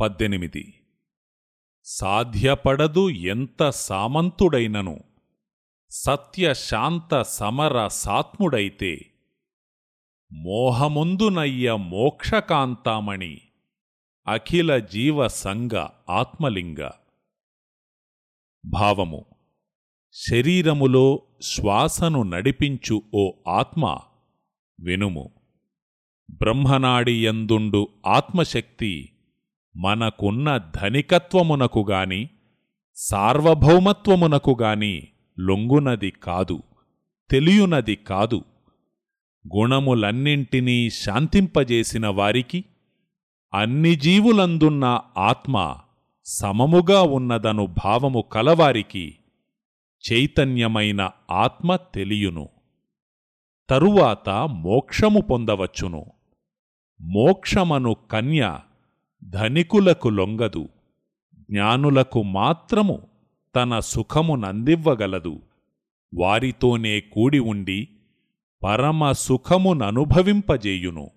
పద్దెనిమిది. సాధ్యపడదు ఎంత సామంతుడైనను సత్యశాంత సమర సాత్ముడైతే మోహముందునయ్య మోక్షకాంతామణి అఖిల జీవ సంగ ఆత్మలింగ. భావము శరీరములో శ్వాసను నడిపించు ఓ ఆత్మ వినుము బ్రహ్మనాడియందుండు ఆత్మశక్తి మనకున్న ధనికత్వమునకు గాని సార్వభౌమత్వమునకు గాని లొంగునది కాదు తెలియునది కాదు. గుణములన్నింటినీ శాంతింపజేసిన వారికి అన్ని జీవులందున్న ఆత్మ సమముగా ఉన్నదను భావము కలవారికి చైతన్యమైన ఆత్మ తెలియును. తరువాత మోక్షము పొందవచ్చును. మోక్షమను కన్య ధనికులకు లొంగదు జ్ఞానులకు మాత్రము తన సుఖమునందివ్వగలదు వారితోనే కూడి ఉండి పరమ సుఖముననుభవింపజేయును.